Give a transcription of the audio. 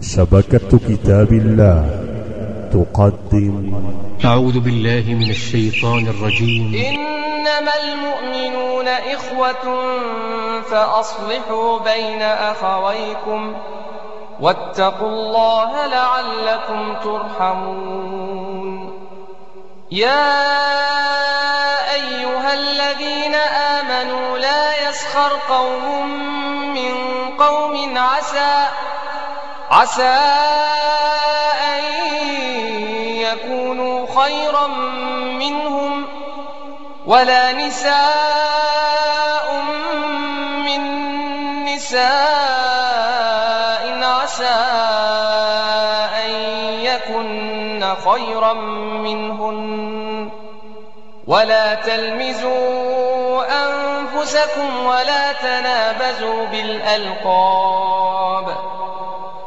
شبكة كتاب الله تقدم. أعوذ بالله من الشيطان الرجيم. إنما المؤمنون إخوة فأصلحوا بين أخويكم واتقوا الله لعلكم ترحمون. يا أيها الذين آمنوا لا يسخر قوم من قوم عسى عسى أن يكونوا خيرا منهم ولا نساء من نساء عسى أن يكن خيرا منهن ولا تلمزوا أنفسكم ولا تنابزوا بالألقاب